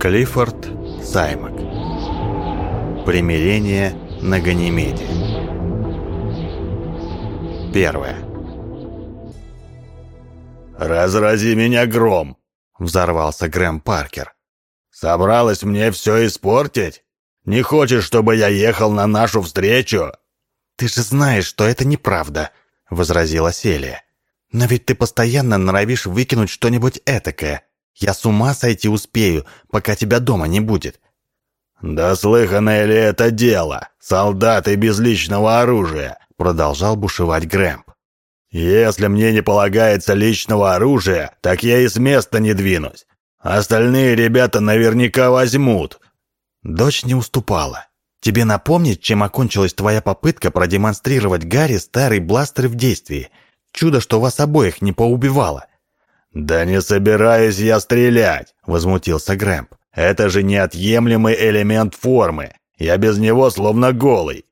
Клиффорд Саймак. Примирение на Ганимеде. Первое. «Разрази меня гром!» — взорвался Грэм Паркер. «Собралась мне все испортить? Не хочешь, чтобы я ехал на нашу встречу?» «Ты же знаешь, что это неправда», — возразила Селия. «Но ведь ты постоянно норовишь выкинуть что-нибудь этакое. Я с ума сойти успею, пока тебя дома не будет». «Да слыханное ли это дело? Солдаты без личного оружия!» Продолжал бушевать Грэмп. «Если мне не полагается личного оружия, так я и с места не двинусь. Остальные ребята наверняка возьмут». Дочь не уступала. «Тебе напомнить, чем окончилась твоя попытка продемонстрировать Гарри старый бластер в действии? Чудо, что вас обоих не поубивало. «Да не собираюсь я стрелять!» — возмутился Грэмп. «Это же неотъемлемый элемент формы. Я без него словно голый».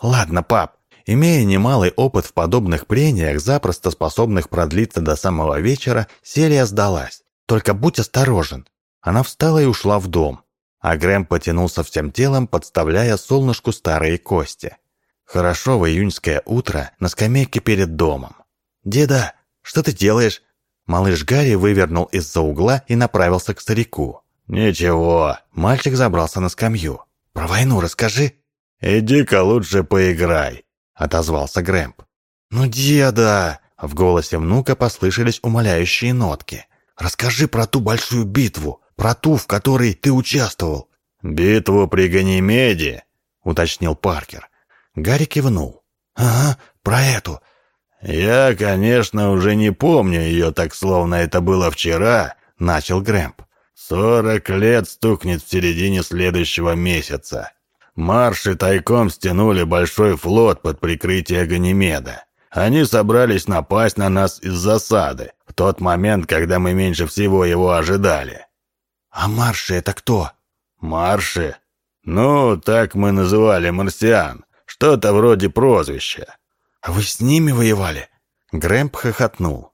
«Ладно, пап». Имея немалый опыт в подобных прениях, запросто способных продлиться до самого вечера, Селия сдалась. «Только будь осторожен». Она встала и ушла в дом. А Грэм потянулся всем телом, подставляя солнышку старые кости. Хорошо в июньское утро на скамейке перед домом. «Деда, что ты делаешь?» Малыш Гарри вывернул из-за угла и направился к старику. «Ничего». Мальчик забрался на скамью. «Про войну расскажи». «Иди-ка лучше поиграй», — отозвался Грэмп. «Ну, деда!» — в голосе внука послышались умоляющие нотки. «Расскажи про ту большую битву, про ту, в которой ты участвовал». «Битву при Ганимеде?» — уточнил Паркер. Гарри кивнул. «Ага, про эту. «Я, конечно, уже не помню ее так, словно это было вчера», — начал Грэмп. «Сорок лет стукнет в середине следующего месяца. Марши тайком стянули большой флот под прикрытие Ганимеда. Они собрались напасть на нас из засады, в тот момент, когда мы меньше всего его ожидали». «А марши это кто?» «Марши? Ну, так мы называли марсиан. Что-то вроде прозвища. «А вы с ними воевали?» Грэмп хохотнул.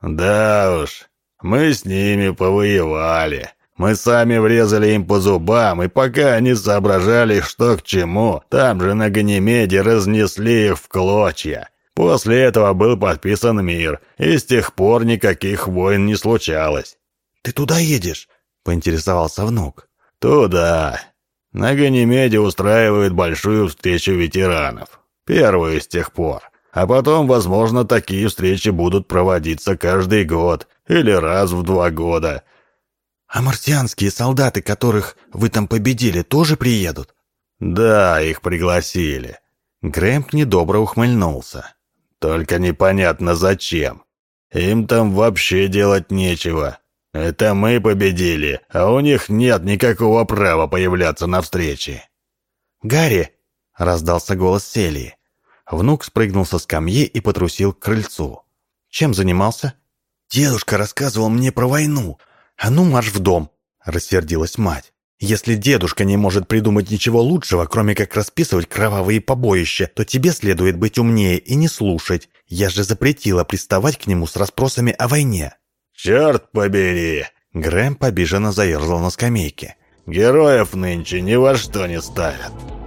«Да уж, мы с ними повоевали. Мы сами врезали им по зубам, и пока они соображали, что к чему, там же на Ганимеде разнесли их в клочья. После этого был подписан мир, и с тех пор никаких войн не случалось». «Ты туда едешь?» — поинтересовался внук. «Туда. На Ганимеде устраивают большую встречу ветеранов. Первую с тех пор. А потом, возможно, такие встречи будут проводиться каждый год или раз в два года. А марсианские солдаты, которых вы там победили, тоже приедут? Да, их пригласили. Грэмп недобро ухмыльнулся. Только непонятно зачем. Им там вообще делать нечего. Это мы победили, а у них нет никакого права появляться на встрече. «Гарри!» — раздался голос Селии. Внук спрыгнул со скамьи и потрусил к крыльцу. Чем занимался? «Дедушка рассказывал мне про войну. А ну, марш в дом!» – рассердилась мать. «Если дедушка не может придумать ничего лучшего, кроме как расписывать кровавые побоища, то тебе следует быть умнее и не слушать. Я же запретила приставать к нему с расспросами о войне». «Черт побери!» Грэм побеженно заерзал на скамейке. «Героев нынче ни во что не ставят».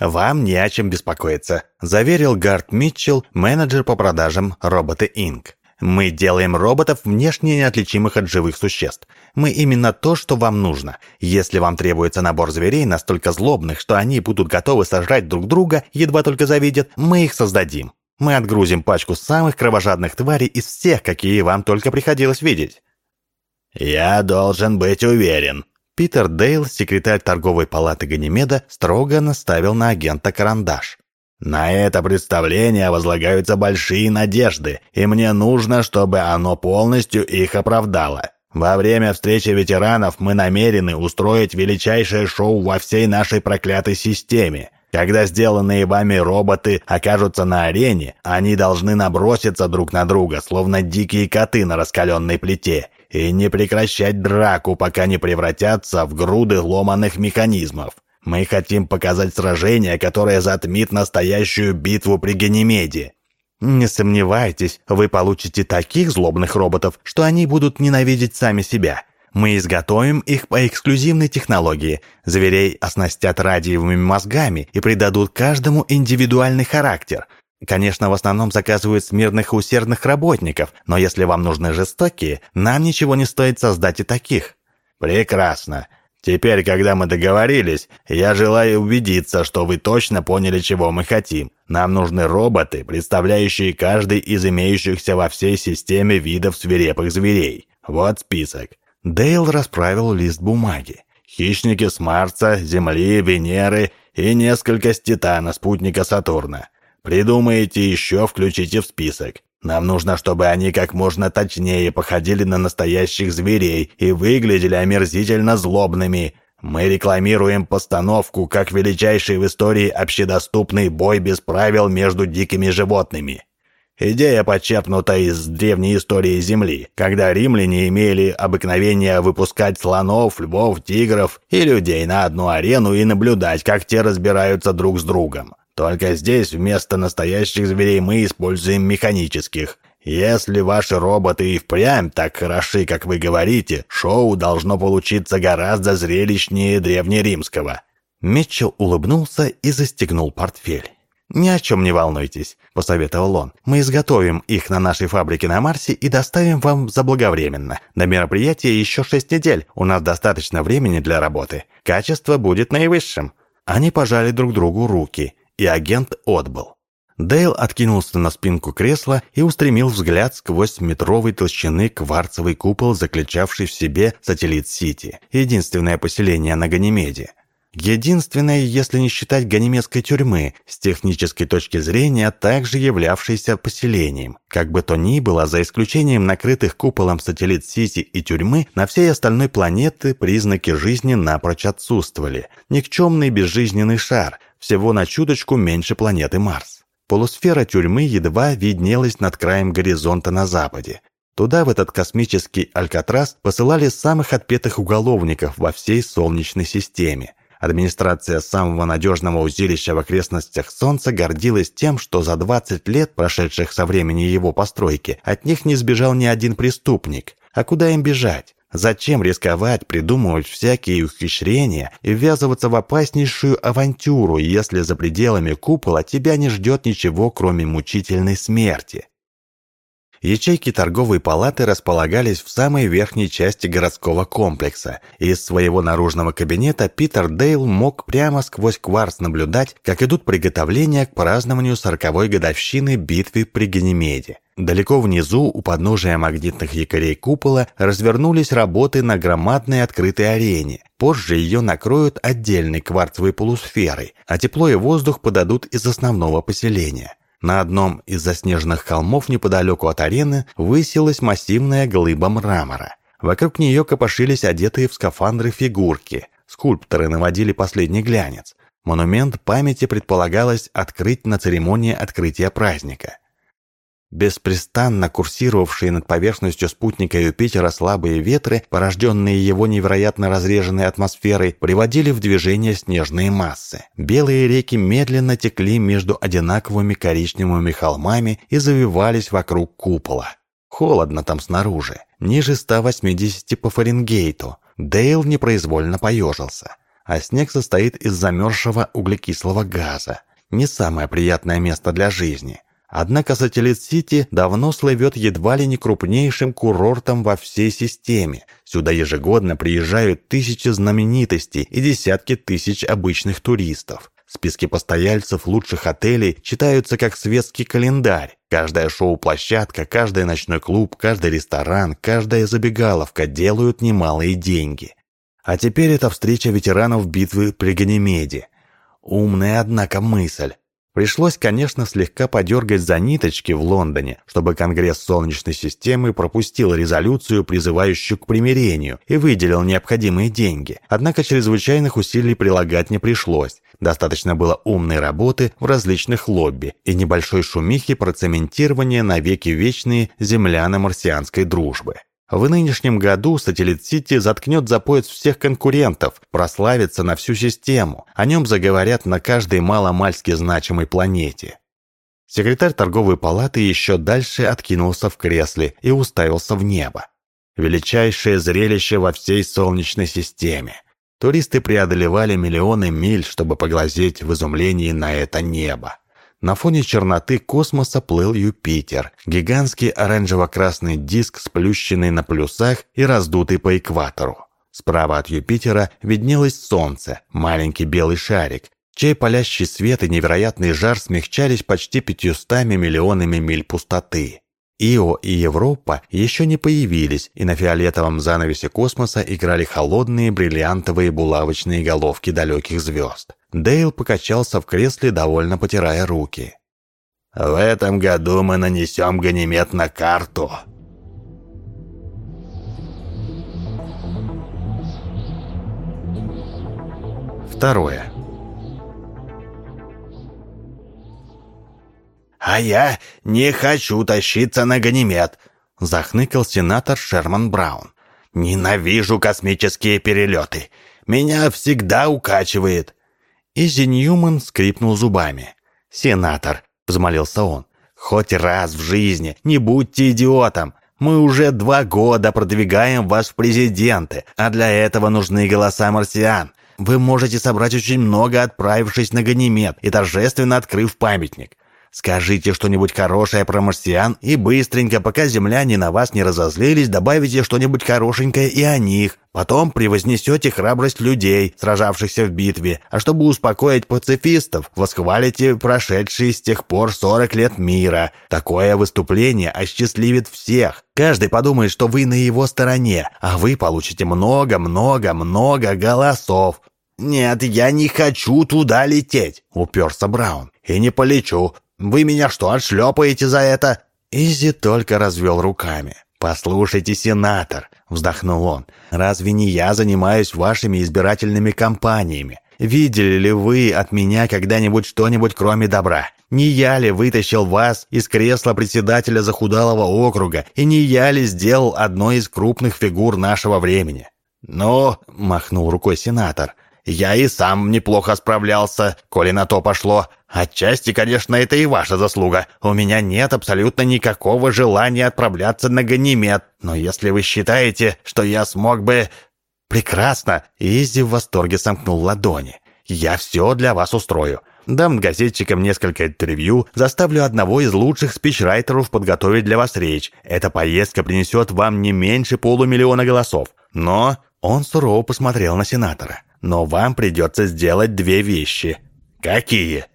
«Вам не о чем беспокоиться», – заверил Гарт Митчелл, менеджер по продажам Роботы Инк. «Мы делаем роботов внешне неотличимых от живых существ. Мы именно то, что вам нужно. Если вам требуется набор зверей настолько злобных, что они будут готовы сожрать друг друга, едва только завидят, мы их создадим. Мы отгрузим пачку самых кровожадных тварей из всех, какие вам только приходилось видеть». «Я должен быть уверен», Питер Дейл, секретарь торговой палаты Ганимеда, строго наставил на агента карандаш. «На это представление возлагаются большие надежды, и мне нужно, чтобы оно полностью их оправдало. Во время встречи ветеранов мы намерены устроить величайшее шоу во всей нашей проклятой системе. Когда сделанные вами роботы окажутся на арене, они должны наброситься друг на друга, словно дикие коты на раскаленной плите, и не прекращать драку, пока не превратятся в груды ломаных механизмов. Мы хотим показать сражение, которое затмит настоящую битву при Ганимеде. Не сомневайтесь, вы получите таких злобных роботов, что они будут ненавидеть сами себя. Мы изготовим их по эксклюзивной технологии. Зверей оснастят радиевыми мозгами и придадут каждому индивидуальный характер. Конечно, в основном заказывают смирных и усердных работников, но если вам нужны жестокие, нам ничего не стоит создать и таких. Прекрасно. Теперь, когда мы договорились, я желаю убедиться, что вы точно поняли, чего мы хотим. Нам нужны роботы, представляющие каждый из имеющихся во всей системе видов свирепых зверей. Вот список. Дейл расправил лист бумаги. Хищники с Марса, Земли, Венеры и несколько с Титана, спутника Сатурна. Придумаете еще, включите в список. Нам нужно, чтобы они как можно точнее походили на настоящих зверей и выглядели омерзительно злобными. Мы рекламируем постановку как величайший в истории общедоступный бой без правил между дикими животными. Идея почерпнута из древней истории Земли, когда римляне имели обыкновение выпускать слонов, львов, тигров и людей на одну арену и наблюдать, как те разбираются друг с другом. Только здесь вместо настоящих зверей мы используем механических. Если ваши роботы и впрямь так хороши, как вы говорите, шоу должно получиться гораздо зрелищнее древнеримского». Митчелл улыбнулся и застегнул портфель. «Ни о чем не волнуйтесь», — посоветовал он. «Мы изготовим их на нашей фабрике на Марсе и доставим вам заблаговременно. До мероприятия еще шесть недель. У нас достаточно времени для работы. Качество будет наивысшим». Они пожали друг другу руки и агент отбыл. Дейл откинулся на спинку кресла и устремил взгляд сквозь метровой толщины кварцевый купол, заключавший в себе сателлит Сити, единственное поселение на Ганимеде. Единственное, если не считать ганимедской тюрьмы, с технической точки зрения также являвшейся поселением. Как бы то ни было, за исключением накрытых куполом сателлит Сити и тюрьмы, на всей остальной планеты признаки жизни напрочь отсутствовали. Никчемный безжизненный шар – всего на чуточку меньше планеты Марс. Полусфера тюрьмы едва виднелась над краем горизонта на западе. Туда, в этот космический Алькатрас, посылали самых отпетых уголовников во всей Солнечной системе. Администрация самого надежного узилища в окрестностях Солнца гордилась тем, что за 20 лет, прошедших со времени его постройки, от них не сбежал ни один преступник. А куда им бежать? Зачем рисковать, придумывать всякие ухищрения и ввязываться в опаснейшую авантюру, если за пределами купола тебя не ждет ничего, кроме мучительной смерти? Ячейки торговой палаты располагались в самой верхней части городского комплекса. Из своего наружного кабинета Питер Дейл мог прямо сквозь кварц наблюдать, как идут приготовления к празднованию сороковой годовщины битвы при Ганимеде. Далеко внизу, у подножия магнитных якорей купола, развернулись работы на громадной открытой арене. Позже ее накроют отдельной кварцевой полусферой, а тепло и воздух подадут из основного поселения. На одном из заснеженных холмов неподалеку от арены высилась массивная глыба мрамора. Вокруг нее копошились одетые в скафандры фигурки. Скульпторы наводили последний глянец. Монумент памяти предполагалось открыть на церемонии открытия праздника. Беспрестанно курсировавшие над поверхностью спутника Юпитера слабые ветры, порожденные его невероятно разреженной атмосферой, приводили в движение снежные массы. Белые реки медленно текли между одинаковыми коричневыми холмами и завивались вокруг купола. Холодно там снаружи, ниже 180 по Фаренгейту. Дейл непроизвольно поежился. А снег состоит из замерзшего углекислого газа. Не самое приятное место для жизни – Однако Сателлит-Сити давно слывет едва ли не крупнейшим курортом во всей системе. Сюда ежегодно приезжают тысячи знаменитостей и десятки тысяч обычных туристов. Списки постояльцев лучших отелей читаются как светский календарь. Каждая шоу-площадка, каждый ночной клуб, каждый ресторан, каждая забегаловка делают немалые деньги. А теперь это встреча ветеранов битвы при Ганимеде. Умная, однако, мысль. Пришлось, конечно, слегка подергать за ниточки в Лондоне, чтобы Конгресс Солнечной системы пропустил резолюцию, призывающую к примирению, и выделил необходимые деньги. Однако чрезвычайных усилий прилагать не пришлось. Достаточно было умной работы в различных лобби и небольшой шумихи процементирования навеки вечные земляно-марсианской дружбы. В нынешнем году Сателлит-Сити заткнет за пояс всех конкурентов, прославится на всю систему. О нем заговорят на каждой маломальски значимой планете. Секретарь торговой палаты еще дальше откинулся в кресле и уставился в небо. Величайшее зрелище во всей Солнечной системе. Туристы преодолевали миллионы миль, чтобы поглазеть в изумлении на это небо. На фоне черноты космоса плыл Юпитер, гигантский оранжево-красный диск, сплющенный на полюсах и раздутый по экватору. Справа от Юпитера виднелось Солнце, маленький белый шарик, чей палящий свет и невероятный жар смягчались почти пятьюстами миллионами миль пустоты. Ио и Европа еще не появились, и на фиолетовом занавесе космоса играли холодные бриллиантовые булавочные головки далеких звезд. Дейл покачался в кресле, довольно потирая руки. «В этом году мы нанесем Ганимед на карту», Второе. «А я не хочу тащиться на Ганимед», — захныкал сенатор Шерман Браун. «Ненавижу космические перелеты. Меня всегда укачивает». Изи Ньюман скрипнул зубами. «Сенатор», — взмолился он, — «хоть раз в жизни не будьте идиотом. Мы уже два года продвигаем вас в президенты, а для этого нужны голоса марсиан. Вы можете собрать очень много, отправившись на Ганимед и торжественно открыв памятник. Скажите что-нибудь хорошее про марсиан и быстренько, пока земляне на вас не разозлились, добавите что-нибудь хорошенькое и о них. Потом превознесете храбрость людей, сражавшихся в битве. А чтобы успокоить пацифистов, восхвалите прошедшие с тех пор 40 лет мира. Такое выступление осчастливит всех. Каждый подумает, что вы на его стороне, а вы получите много-много-много голосов. «Нет, я не хочу туда лететь», — уперся Браун. «И не полечу. Вы меня что, отшлепаете за это?» Изи только развел руками. «Послушайте, сенатор», — вздохнул он, — «разве не я занимаюсь вашими избирательными кампаниями? Видели ли вы от меня когда-нибудь что-нибудь кроме добра? Не я ли вытащил вас из кресла председателя захудалого округа, и не я ли сделал одной из крупных фигур нашего времени?» «Ну», — махнул рукой сенатор, я и сам неплохо справлялся, коли на то пошло. Отчасти, конечно, это и ваша заслуга. У меня нет абсолютно никакого желания отправляться на Ганимед. Но если вы считаете, что я смог бы... Прекрасно. Изи в восторге сомкнул ладони. Я все для вас устрою. Дам газетчикам несколько интервью, заставлю одного из лучших спичрайтеров подготовить для вас речь. Эта поездка принесет вам не меньше полумиллиона голосов. Но он сурово посмотрел на сенатора. Но вам придется сделать две вещи. Какие?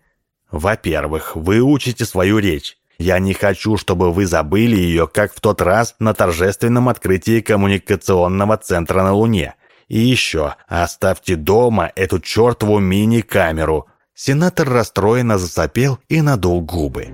Во-первых, вы учите свою речь. Я не хочу, чтобы вы забыли ее, как в тот раз на торжественном открытии коммуникационного центра на Луне. И еще, оставьте дома эту чертову мини-камеру. Сенатор расстроенно засопел и надул губы.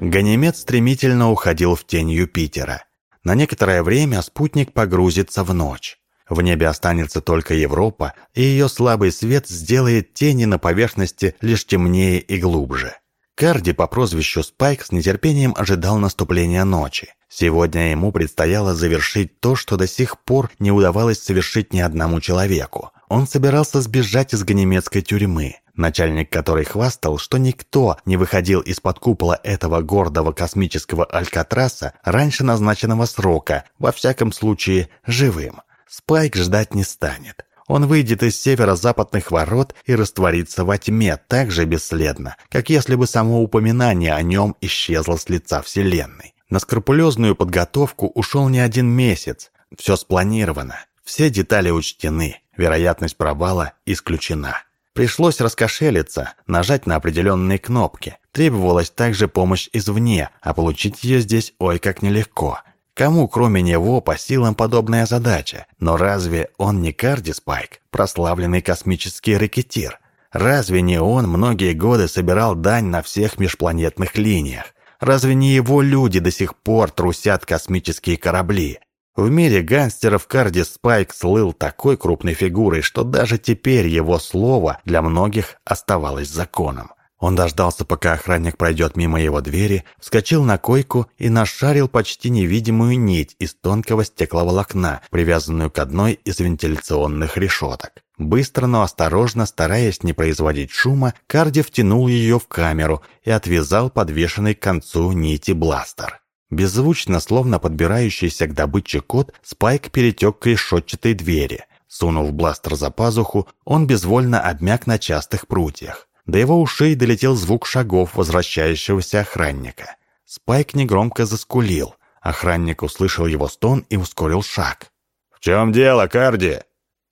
Ганимед стремительно уходил в тень Юпитера. На некоторое время спутник погрузится в ночь. В небе останется только Европа, и ее слабый свет сделает тени на поверхности лишь темнее и глубже. Карди по прозвищу Спайк с нетерпением ожидал наступления ночи. Сегодня ему предстояло завершить то, что до сих пор не удавалось совершить ни одному человеку. Он собирался сбежать из ганемецкой тюрьмы, начальник которой хвастал, что никто не выходил из-под купола этого гордого космического Алькатраса раньше назначенного срока, во всяком случае живым. Спайк ждать не станет. Он выйдет из северо-западных ворот и растворится во тьме так же бесследно, как если бы само упоминание о нем исчезло с лица Вселенной. На скрупулезную подготовку ушел не один месяц. Все спланировано, все детали учтены, вероятность провала исключена. Пришлось раскошелиться, нажать на определенные кнопки. Требовалась также помощь извне, а получить ее здесь ой как нелегко. Кому, кроме него, по силам подобная задача? Но разве он не Карди Спайк, прославленный космический рэкетир? Разве не он многие годы собирал дань на всех межпланетных линиях? Разве не его люди до сих пор трусят космические корабли? В мире гангстеров Карди Спайк слыл такой крупной фигурой, что даже теперь его слово для многих оставалось законом. Он дождался, пока охранник пройдет мимо его двери, вскочил на койку и нашарил почти невидимую нить из тонкого стекловолокна, привязанную к одной из вентиляционных решеток. Быстро, но осторожно, стараясь не производить шума, Карди втянул ее в камеру и отвязал подвешенный к концу нити бластер. Беззвучно, словно подбирающийся к добыче кот, Спайк перетек к решетчатой двери. Сунув бластер за пазуху, он безвольно обмяк на частых прутьях. До его ушей долетел звук шагов возвращающегося охранника. Спайк негромко заскулил. Охранник услышал его стон и ускорил шаг. «В чем дело, Карди?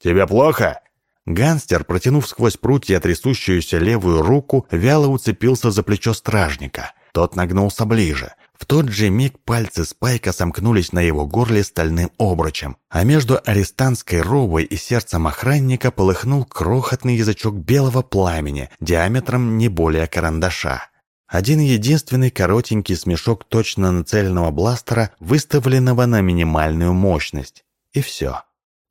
Тебе плохо?» Ганстер, протянув сквозь прутья трясущуюся левую руку, вяло уцепился за плечо стражника. Тот нагнулся ближе. В тот же миг пальцы Спайка сомкнулись на его горле стальным обручем, а между арестантской ровой и сердцем охранника полыхнул крохотный язычок белого пламени диаметром не более карандаша. Один единственный коротенький смешок точно нацеленного бластера, выставленного на минимальную мощность. И все.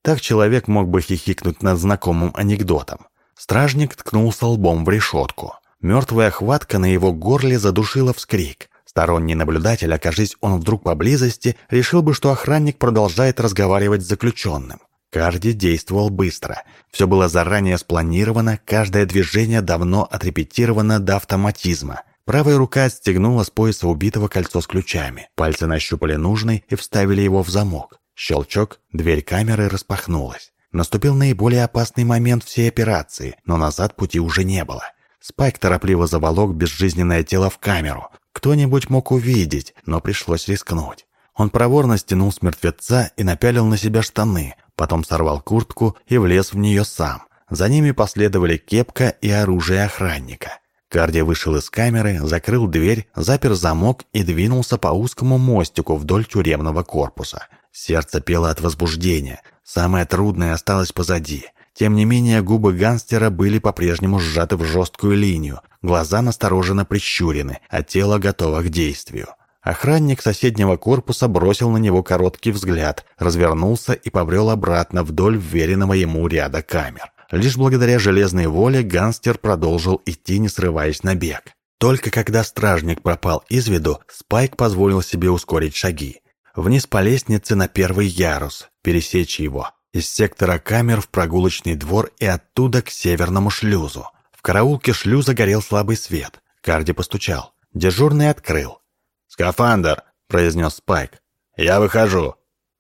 Так человек мог бы хихикнуть над знакомым анекдотом. Стражник ткнулся лбом в решетку. Мертвая хватка на его горле задушила вскрик. Сторонний наблюдатель, окажись он вдруг поблизости, решил бы, что охранник продолжает разговаривать с заключенным. Карди действовал быстро. Все было заранее спланировано, каждое движение давно отрепетировано до автоматизма. Правая рука отстегнула с пояса убитого кольцо с ключами. Пальцы нащупали нужный и вставили его в замок. Щелчок, дверь камеры распахнулась. Наступил наиболее опасный момент всей операции, но назад пути уже не было. Спайк торопливо заволок безжизненное тело в камеру. Кто-нибудь мог увидеть, но пришлось рискнуть. Он проворно стянул с мертвеца и напялил на себя штаны, потом сорвал куртку и влез в нее сам. За ними последовали кепка и оружие охранника. Карди вышел из камеры, закрыл дверь, запер замок и двинулся по узкому мостику вдоль тюремного корпуса. Сердце пело от возбуждения. Самое трудное осталось позади. Тем не менее, губы гангстера были по-прежнему сжаты в жесткую линию, глаза настороженно прищурены, а тело готово к действию. Охранник соседнего корпуса бросил на него короткий взгляд, развернулся и побрел обратно вдоль вверенного ему ряда камер. Лишь благодаря железной воле гангстер продолжил идти, не срываясь на бег. Только когда стражник пропал из виду, Спайк позволил себе ускорить шаги. Вниз по лестнице на первый ярус, пересечь его, из сектора камер в прогулочный двор и оттуда к северному шлюзу. В караулке шлюза горел слабый свет. Карди постучал. Дежурный открыл. «Скафандр», — произнес Спайк. «Я выхожу.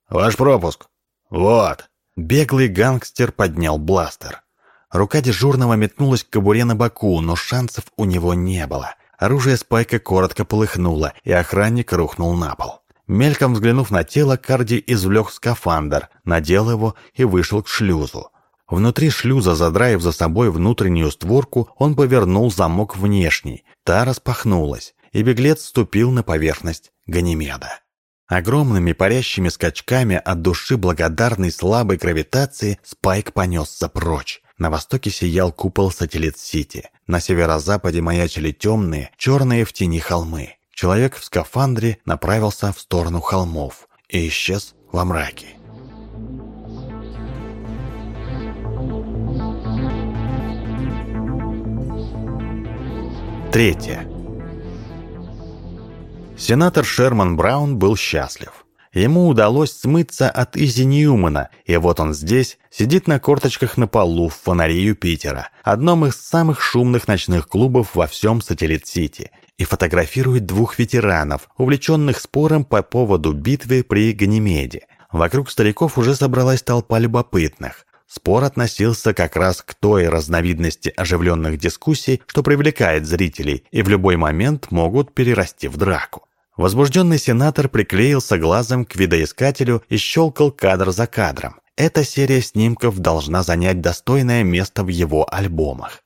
Ваш пропуск. Вот». Беглый гангстер поднял бластер. Рука дежурного метнулась к кобуре на боку, но шансов у него не было. Оружие Спайка коротко полыхнуло, и охранник рухнул на пол. Мельком взглянув на тело, Карди извлек скафандр, надел его и вышел к шлюзу. Внутри шлюза, задраив за собой внутреннюю створку, он повернул замок внешний. Та распахнулась, и беглец ступил на поверхность Ганимеда. Огромными парящими скачками от души благодарной слабой гравитации Спайк понесся прочь. На востоке сиял купол Сателлит-Сити. На северо-западе маячили темные, черные в тени холмы. Человек в скафандре направился в сторону холмов и исчез во мраке. Третье. Сенатор Шерман Браун был счастлив. Ему удалось смыться от Изи Ньюмана, и вот он здесь, сидит на корточках на полу в фонаре Юпитера, одном из самых шумных ночных клубов во всем Сателлит-Сити, и фотографирует двух ветеранов, увлеченных спором по поводу битвы при Ганимеде. Вокруг стариков уже собралась толпа любопытных. Спор относился как раз к той разновидности оживленных дискуссий, что привлекает зрителей и в любой момент могут перерасти в драку. Возбужденный сенатор приклеился глазом к видоискателю и щелкал кадр за кадром. Эта серия снимков должна занять достойное место в его альбомах.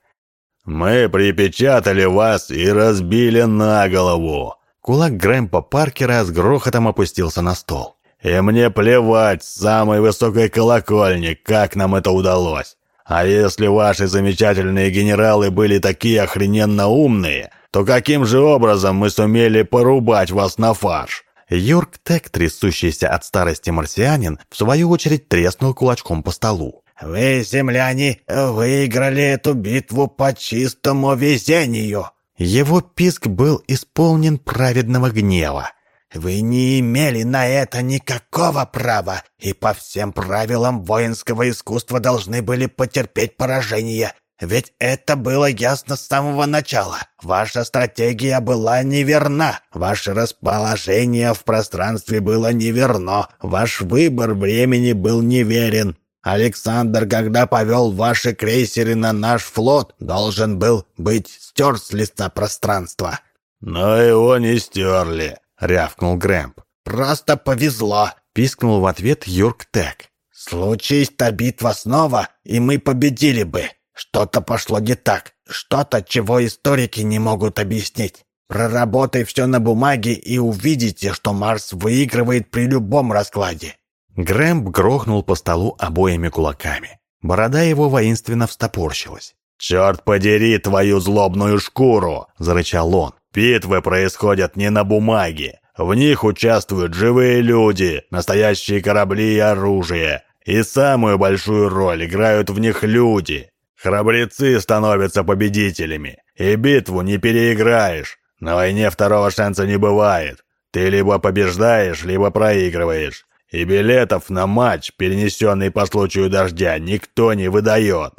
«Мы припечатали вас и разбили на голову!» Кулак Грэмпа Паркера с грохотом опустился на стол. «И мне плевать с самой высокой колокольни, как нам это удалось. А если ваши замечательные генералы были такие охрененно умные, то каким же образом мы сумели порубать вас на фарш?» Юрк Тек, трясущийся от старости марсианин, в свою очередь треснул кулачком по столу. «Вы, земляне, выиграли эту битву по чистому везению!» Его писк был исполнен праведного гнева. «Вы не имели на это никакого права, и по всем правилам воинского искусства должны были потерпеть поражение. Ведь это было ясно с самого начала. Ваша стратегия была неверна. Ваше расположение в пространстве было неверно. Ваш выбор времени был неверен. Александр, когда повел ваши крейсеры на наш флот, должен был быть стерт с лица пространства». «Но его не стерли», — рявкнул Грэмп. «Просто повезло», — пискнул в ответ Юрк Тек. «Случись-то битва снова, и мы победили бы. Что-то пошло не так, что-то, чего историки не могут объяснить. Проработай все на бумаге и увидите, что Марс выигрывает при любом раскладе». Грэмп грохнул по столу обоими кулаками. Борода его воинственно встопорщилась. «Черт подери твою злобную шкуру!» – зарычал он. «Битвы происходят не на бумаге. В них участвуют живые люди, настоящие корабли и оружие. И самую большую роль играют в них люди. Храбрецы становятся победителями, и битву не переиграешь. На войне второго шанса не бывает. Ты либо побеждаешь, либо проигрываешь. И билетов на матч, перенесенный по случаю дождя, никто не выдает.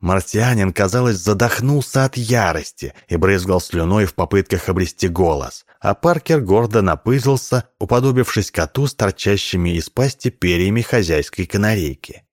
Марсианин, казалось, задохнулся от ярости и брызгал слюной в попытках обрести голос, а Паркер гордо напызался, уподобившись коту с торчащими из пасти перьями хозяйской канарейки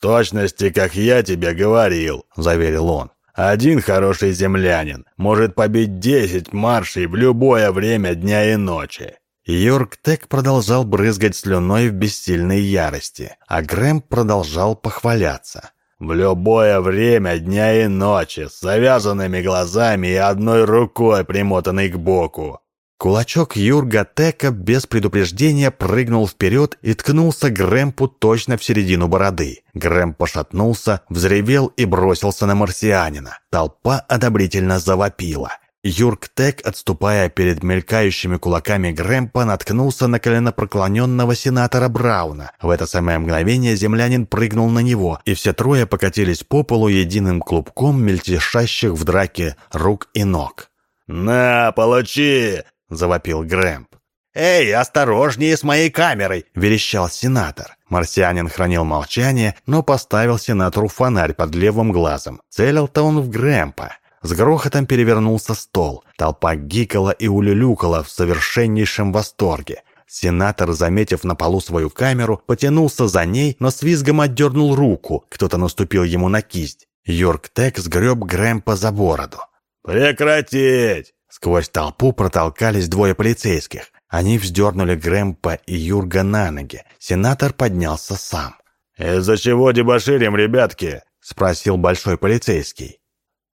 точности, как я тебе говорил», — заверил он. «Один хороший землянин может побить десять маршей в любое время дня и ночи». Йорк Тек продолжал брызгать слюной в бессильной ярости, а Грэм продолжал похваляться. «В любое время дня и ночи, с завязанными глазами и одной рукой, примотанной к боку. Кулачок Юрга Тека без предупреждения прыгнул вперед и ткнулся Грэмпу точно в середину бороды. Грэмп пошатнулся, взревел и бросился на марсианина. Толпа одобрительно завопила. Юрк Тек, отступая перед мелькающими кулаками Грэмпа, наткнулся на коленопроклоненного сенатора Брауна. В это самое мгновение землянин прыгнул на него, и все трое покатились по полу единым клубком мельтешащих в драке рук и ног. «На, получи!» — завопил Грэмп. «Эй, осторожнее с моей камерой!» — верещал сенатор. Марсианин хранил молчание, но поставил сенатору фонарь под левым глазом. Целил-то он в Грэмпа. С грохотом перевернулся стол. Толпа гикала и улюлюкала в совершеннейшем восторге. Сенатор, заметив на полу свою камеру, потянулся за ней, но с визгом отдернул руку. Кто-то наступил ему на кисть. Йорк Тек сгреб Грэмпа за бороду. «Прекратить!» Сквозь толпу протолкались двое полицейских. Они вздернули Грэмпа и Юрга на ноги. Сенатор поднялся сам. «Из-за чего дебоширим, ребятки?» — спросил большой полицейский.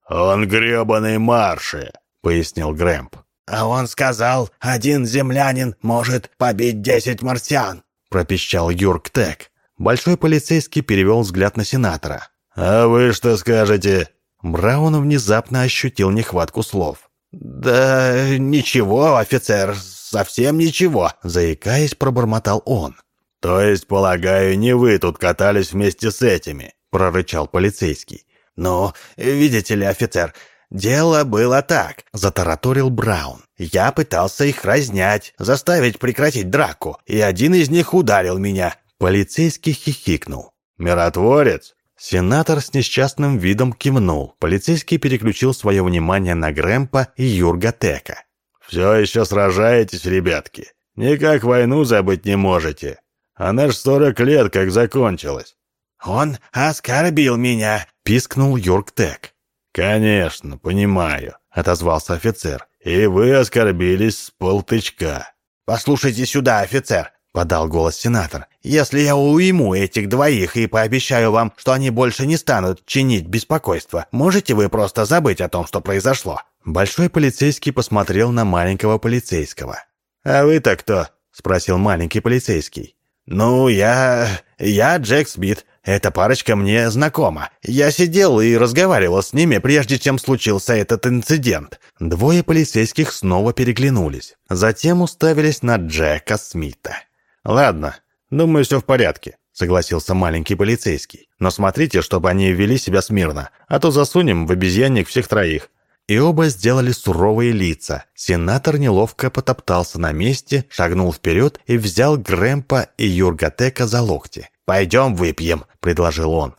«Он гребаный марши», — пояснил Грэмп. «А он сказал, один землянин может побить десять марсиан», — пропищал Юрк Тек. Большой полицейский перевел взгляд на сенатора. «А вы что скажете?» Браун внезапно ощутил нехватку слов. «Да ничего, офицер, совсем ничего», — заикаясь, пробормотал он. «То есть, полагаю, не вы тут катались вместе с этими?» — прорычал полицейский. «Ну, видите ли, офицер, дело было так», — затараторил Браун. «Я пытался их разнять, заставить прекратить драку, и один из них ударил меня». Полицейский хихикнул. «Миротворец?» Сенатор с несчастным видом кивнул. Полицейский переключил свое внимание на Грэмпа и Юрга Тека. «Все еще сражаетесь, ребятки? Никак войну забыть не можете. Она ж сорок лет как закончилась». «Он оскорбил меня», — пискнул Юрк Тек. «Конечно, понимаю», — отозвался офицер. «И вы оскорбились с полтычка». «Послушайте сюда, офицер подал голос сенатор. «Если я уйму этих двоих и пообещаю вам, что они больше не станут чинить беспокойство, можете вы просто забыть о том, что произошло?» Большой полицейский посмотрел на маленького полицейского. «А вы-то кто?» — спросил маленький полицейский. «Ну, я... я Джек Смит. Эта парочка мне знакома. Я сидел и разговаривал с ними, прежде чем случился этот инцидент». Двое полицейских снова переглянулись. Затем уставились на Джека Смита. «Ладно, думаю, все в порядке», — согласился маленький полицейский. «Но смотрите, чтобы они вели себя смирно, а то засунем в обезьянник всех троих». и оба сделали суровые лица. Сенатор неловко потоптался на месте, шагнул вперед и взял Грэмпа и Юргатека за локти. «Пойдем выпьем», — предложил он.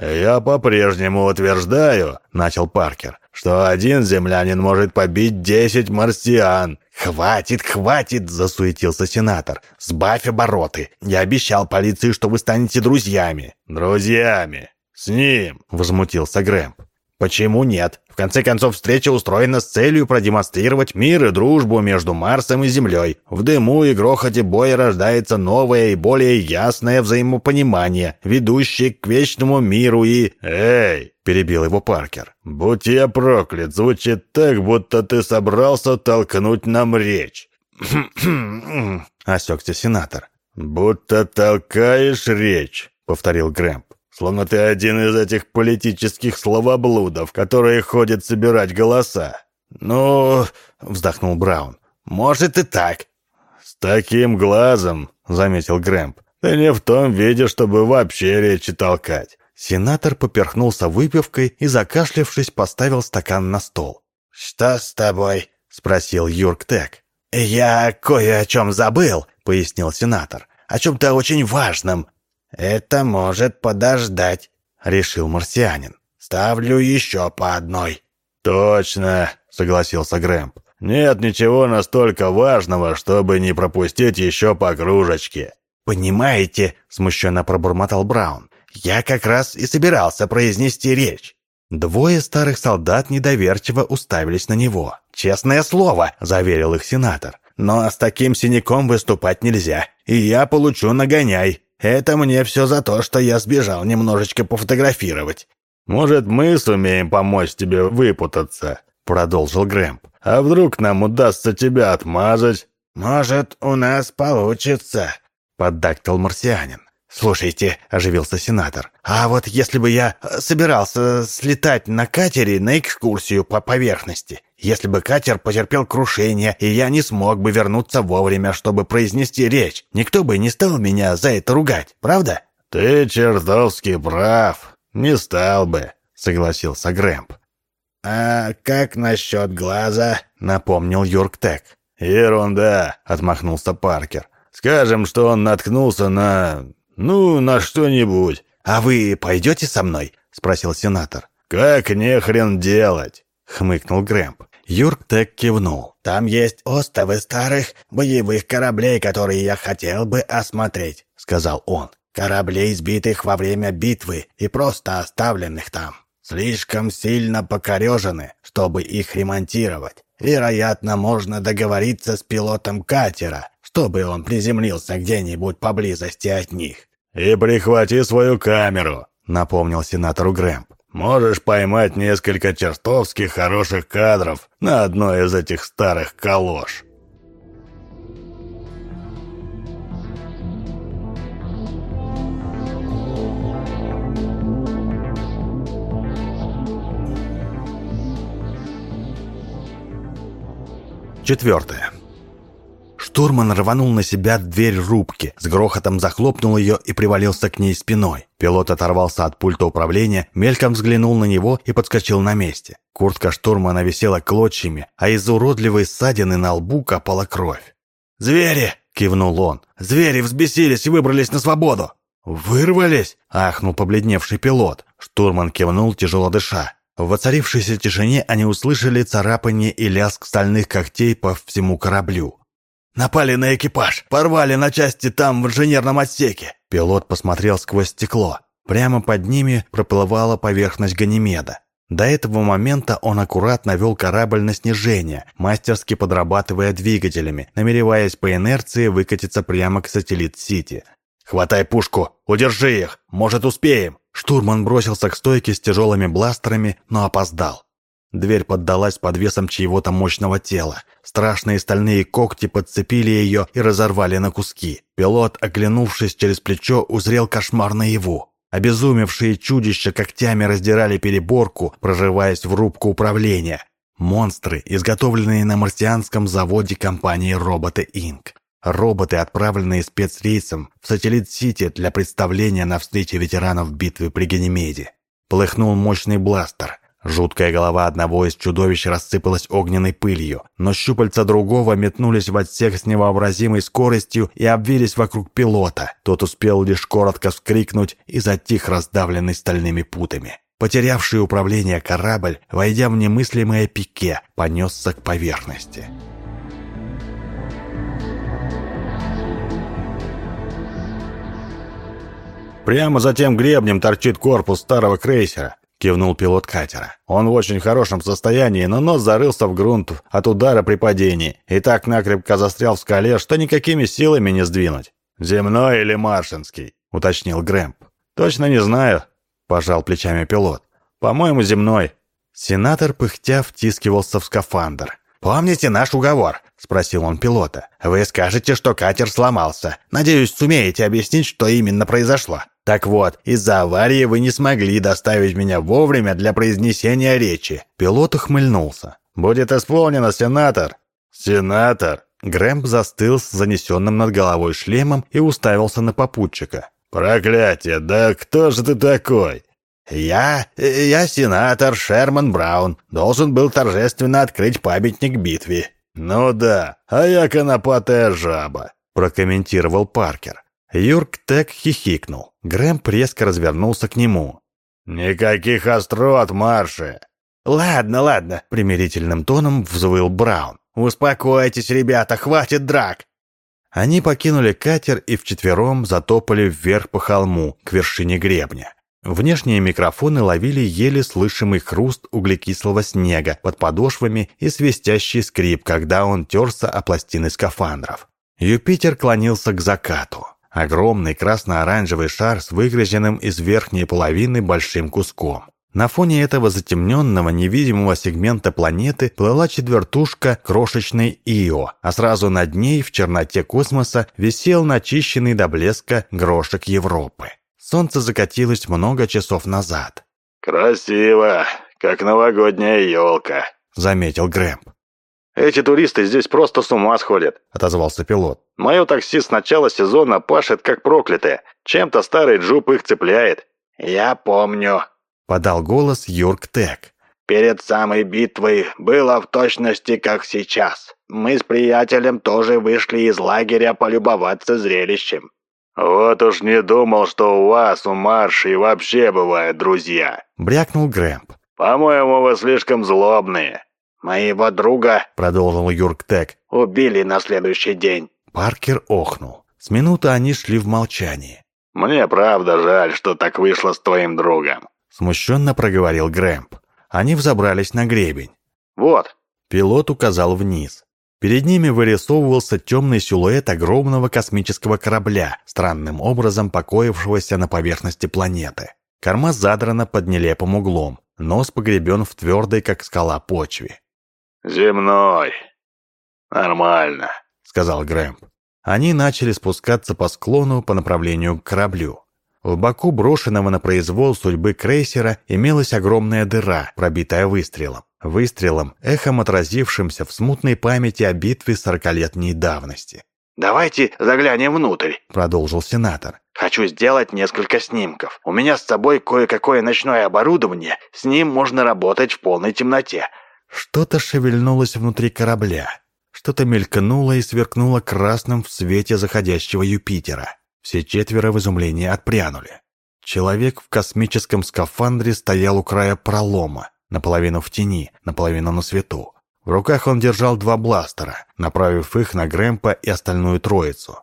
«Я по-прежнему утверждаю», — начал Паркер, «что один землянин может побить десять марсиан». «Хватит, хватит!» — засуетился сенатор. «Сбавь обороты! Я обещал полиции, что вы станете друзьями!» «Друзьями! С ним!» — возмутился Грэмп. Почему нет? В конце концов, встреча устроена с целью продемонстрировать мир и дружбу между Марсом и Землей. В дыму и грохоте боя рождается новое и более ясное взаимопонимание, ведущее к вечному миру и... «Эй!» — перебил его Паркер. «Будь я проклят, звучит так, будто ты собрался толкнуть нам речь». осекся сенатор. «Будто толкаешь речь», — повторил Грэмп. Словно ты один из этих политических словоблудов, которые ходят собирать голоса. «Ну...» — вздохнул Браун. «Может и так». «С таким глазом», — заметил Грэмп, — «ты не в том виде, чтобы вообще речи толкать». Сенатор поперхнулся выпивкой и, закашлявшись, поставил стакан на стол. «Что с тобой?» — спросил Юрк Тек. «Я кое о чем забыл», — пояснил сенатор. «О чем-то очень важном. «Это может подождать», — решил марсианин. «Ставлю еще по одной». «Точно», — согласился Грэмп. «Нет ничего настолько важного, чтобы не пропустить еще по кружечке». «Понимаете», — смущенно пробормотал Браун, «я как раз и собирался произнести речь». Двое старых солдат недоверчиво уставились на него. «Честное слово», — заверил их сенатор. «Но с таким синяком выступать нельзя, и я получу нагоняй. Это мне все за то, что я сбежал немножечко пофотографировать». «Может, мы сумеем помочь тебе выпутаться?» — продолжил Грэмп. «А вдруг нам удастся тебя отмазать?» «Может, у нас получится», — поддактил марсианин. «Слушайте», — оживился сенатор, «а вот если бы я собирался слетать на катере на экскурсию по поверхности, если бы катер потерпел крушение, и я не смог бы вернуться вовремя, чтобы произнести речь, никто бы не стал меня за это ругать, правда?» «Ты чертовски прав. Не стал бы», — согласился Грэмп. «А как насчет глаза?» — напомнил Йорк Тек. «Ерунда», — отмахнулся Паркер. «Скажем, что он наткнулся на... ну, на что-нибудь». «А вы пойдете со мной?» — спросил сенатор. «Как нехрен делать?» — хмыкнул Грэмп. Юрк Тек кивнул. «Там есть остовы старых боевых кораблей, которые я хотел бы осмотреть», — сказал он. «Кораблей, сбитых во время битвы и просто оставленных там. Слишком сильно покорежены, чтобы их ремонтировать. Вероятно, можно договориться с пилотом катера, чтобы он приземлился где-нибудь поблизости от них». «И прихвати свою камеру», — напомнил сенатору Грэмп. Можешь поймать несколько чертовски хороших кадров на одной из этих старых калош. Четвертое. Штурман рванул на себя дверь рубки, с грохотом захлопнул ее и привалился к ней спиной. Пилот оторвался от пульта управления, мельком взглянул на него и подскочил на месте. Куртка штурмана висела клочьями, а из уродливой ссадины на лбу капала кровь. «Звери!» — кивнул он. «Звери взбесились и выбрались на свободу!» «Вырвались?» — ахнул побледневший пилот. Штурман кивнул, тяжело дыша. В воцарившейся тишине они услышали царапание и лязг стальных когтей по всему кораблю. Напали на экипаж, порвали на части там, в инженерном отсеке. Пилот посмотрел сквозь стекло. Прямо под ними проплывала поверхность Ганимеда. До этого момента он аккуратно вел корабль на снижение, мастерски подрабатывая двигателями, намереваясь по инерции выкатиться прямо к сателлит-сити. «Хватай пушку! Удержи их! Может, успеем!» Штурман бросился к стойке с тяжелыми бластерами, но опоздал. Дверь поддалась под весом чьего-то мощного тела. Страшные стальные когти подцепили ее и разорвали на куски. Пилот, оглянувшись через плечо, узрел кошмар наяву. Обезумевшие чудища когтями раздирали переборку, прорываясь в рубку управления. Монстры, изготовленные на марсианском заводе компании «Роботы Инк». Роботы, отправленные спецрейсом в сателлит-сити для представления на встрече ветеранов битвы при Ганимеде. Полыхнул мощный бластер. Жуткая голова одного из чудовищ рассыпалась огненной пылью, но щупальца другого метнулись в отсек с невообразимой скоростью и обвились вокруг пилота. Тот успел лишь коротко вскрикнуть и затих, раздавленный стальными путами. Потерявший управление корабль, войдя в немыслимое пике, понесся к поверхности. «Прямо за тем гребнем торчит корпус старого крейсера», — кивнул пилот катера. «Он в очень хорошем состоянии, но нос зарылся в грунт от удара при падении и так накрепко застрял в скале, что никакими силами не сдвинуть». «Земной или маршинский?» — уточнил Грэмп. «Точно не знаю», — пожал плечами пилот. «По-моему, земной». Сенатор пыхтя втискивался в скафандр. «Помните наш уговор?» — спросил он пилота. «Вы скажете, что катер сломался. Надеюсь, сумеете объяснить, что именно произошло». Так вот, из-за аварии вы не смогли доставить меня вовремя для произнесения речи. Пилот ухмыльнулся. Будет исполнено, сенатор. Сенатор. Грэмп застыл с занесенным над головой шлемом и уставился на попутчика. «Проклятие! Да кто же ты такой?» «Я... я сенатор Шерман Браун. Должен был торжественно открыть памятник битве». «Ну да, а я конопатая жаба», — прокомментировал Паркер. Юрк Тек хихикнул. Грэм резко развернулся к нему. «Никаких острот, марши!» «Ладно, ладно», — примирительным тоном взвыл Браун. «Успокойтесь, ребята, хватит драк!» Они покинули катер и вчетвером затопали вверх по холму, к вершине гребня. Внешние микрофоны ловили еле слышимый хруст углекислого снега под подошвами и свистящий скрип, когда он терся о пластины скафандров. Юпитер клонился к закату. Огромный красно-оранжевый шар с выгрызенным из верхней половины большим куском. На фоне этого затемненного невидимого сегмента планеты плыла четвертушка крошечной Ио, а сразу над ней в черноте космоса висел начищенный до блеска грошек Европы. Солнце закатилось много часов назад. «Красиво, как новогодняя елка», — заметил Грэмп. «Эти туристы здесь просто с ума сходят», — отозвался пилот. «Мое такси с начала сезона пашет как проклятое. Чем-то старый джуп их цепляет». «Я помню», — подал голос Юрк Тек. «Перед самой битвой было в точности, как сейчас. Мы с приятелем тоже вышли из лагеря полюбоваться зрелищем». «Вот уж не думал, что у вас, у Марши, вообще бывают друзья», — брякнул Грэмп. «По-моему, вы слишком злобные». «Моего друга», — продолжил Юрк Тек, — «убили на следующий день». Паркер охнул. С минуты они шли в молчании. «Мне правда жаль, что так вышло с твоим другом», — смущенно проговорил Грэмп. Они взобрались на гребень. «Вот». Пилот указал вниз. Перед ними вырисовывался темный силуэт огромного космического корабля, странным образом покоившегося на поверхности планеты. Корма задрана под нелепым углом, нос погребен в твердой, как скала, почве. «Земной. Нормально», — сказал Грэмп. Они начали спускаться по склону по направлению к кораблю. В боку брошенного на произвол судьбы крейсера имелась огромная дыра, пробитая выстрелом. Выстрелом, эхом отразившимся в смутной памяти о битве сорокалетней давности. «Давайте заглянем внутрь», — продолжил сенатор. «Хочу сделать несколько снимков. У меня с собой кое-какое ночное оборудование, с ним можно работать в полной темноте. Что-то шевельнулось внутри корабля. Что-то мелькнуло и сверкнуло красным в свете заходящего Юпитера. Все четверо в изумлении отпрянули. Человек в космическом скафандре стоял у края пролома, наполовину в тени, наполовину на свету. В руках он держал два бластера, направив их на Грэмпа и остальную троицу.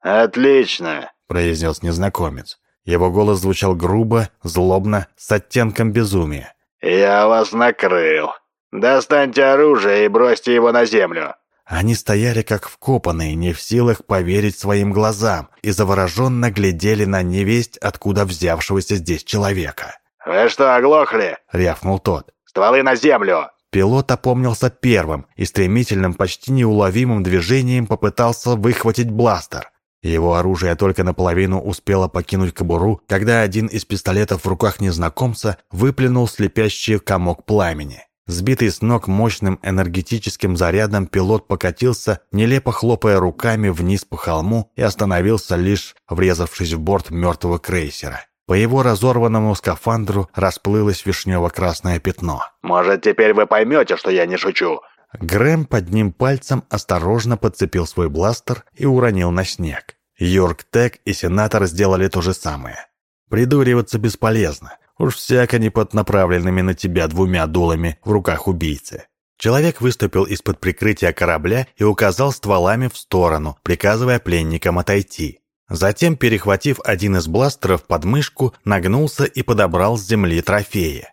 «Отлично!» – произнес незнакомец. Его голос звучал грубо, злобно, с оттенком безумия. «Я вас накрыл!» «Достаньте оружие и бросьте его на землю!» Они стояли как вкопанные, не в силах поверить своим глазам, и завороженно глядели на невесть, откуда взявшегося здесь человека. «Вы что, оглохли?» — рявкнул тот. «Стволы на землю!» Пилот опомнился первым и стремительным, почти неуловимым движением попытался выхватить бластер. Его оружие только наполовину успело покинуть кобуру, когда один из пистолетов в руках незнакомца выплюнул слепящий комок пламени. Сбитый с ног мощным энергетическим зарядом, пилот покатился, нелепо хлопая руками вниз по холму и остановился лишь, врезавшись в борт мертвого крейсера. По его разорванному скафандру расплылось вишнево-красное пятно. «Может, теперь вы поймете, что я не шучу?» Грэм под ним пальцем осторожно подцепил свой бластер и уронил на снег. Йорк Тек и сенатор сделали то же самое. Придуриваться бесполезно. Уж всяко не под направленными на тебя двумя дулами в руках убийцы. Человек выступил из-под прикрытия корабля и указал стволами в сторону, приказывая пленникам отойти. Затем, перехватив один из бластеров под мышку, нагнулся и подобрал с земли трофеи.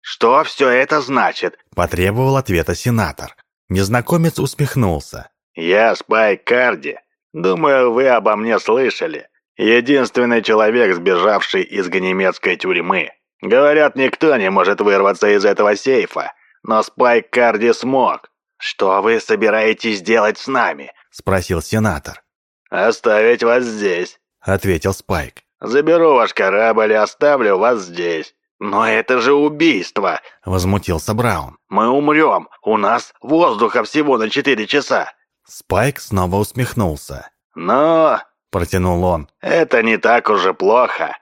«Что все это значит?» – потребовал ответа сенатор. Незнакомец усмехнулся. «Я Спайк Карди. Думаю, вы обо мне слышали. Единственный человек, сбежавший из ганемецкой тюрьмы. Говорят, никто не может вырваться из этого сейфа. Но Спайк Карди смог. Что вы собираетесь делать с нами?» – спросил сенатор. «Оставить вас здесь», — ответил Спайк. «Заберу ваш корабль и оставлю вас здесь». «Но это же убийство!» — возмутился Браун. «Мы умрем! У нас воздуха всего на четыре часа!» Спайк снова усмехнулся. «Но...» — протянул он. «Это не так уж и плохо.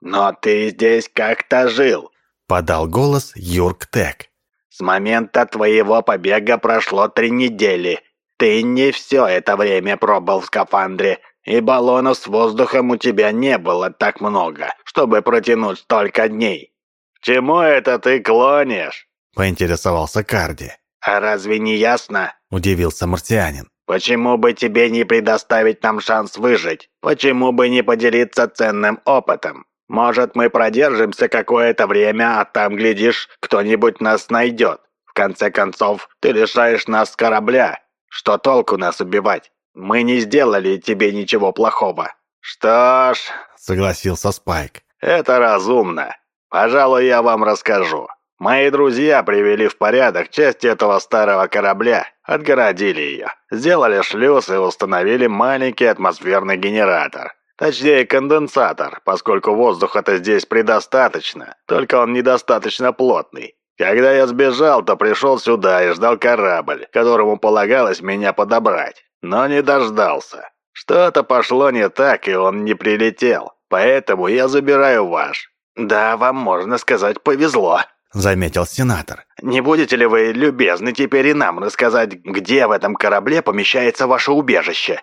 Но ты здесь как-то жил!» — подал голос Юрк Тек. «С момента твоего побега прошло три недели. Ты не все это время пробыл в скафандре, и баллонов с воздухом у тебя не было так много, чтобы протянуть столько дней. Чему это ты клонишь?» — поинтересовался Карди. «А разве не ясно?» — удивился марсианин. «Почему бы тебе не предоставить нам шанс выжить? Почему бы не поделиться ценным опытом? Может, мы продержимся какое-то время, а там, глядишь, кто-нибудь нас найдет. В конце концов, ты лишаешь нас корабля, что толку нас убивать? Мы не сделали тебе ничего плохого. Что ж, согласился Спайк. Это разумно. Пожалуй, я вам расскажу. Мои друзья привели в порядок часть этого старого корабля, отгородили ее, сделали шлюз и установили маленький атмосферный генератор. Точнее, конденсатор, поскольку воздуха-то здесь предостаточно, только он недостаточно плотный. Когда я сбежал, то пришел сюда и ждал корабль, которому полагалось меня подобрать, но не дождался. Что-то пошло не так, и он не прилетел, поэтому я забираю ваш. Да, вам, можно сказать, повезло. — заметил сенатор. «Не будете ли вы любезны теперь и нам рассказать, где в этом корабле помещается ваше убежище?»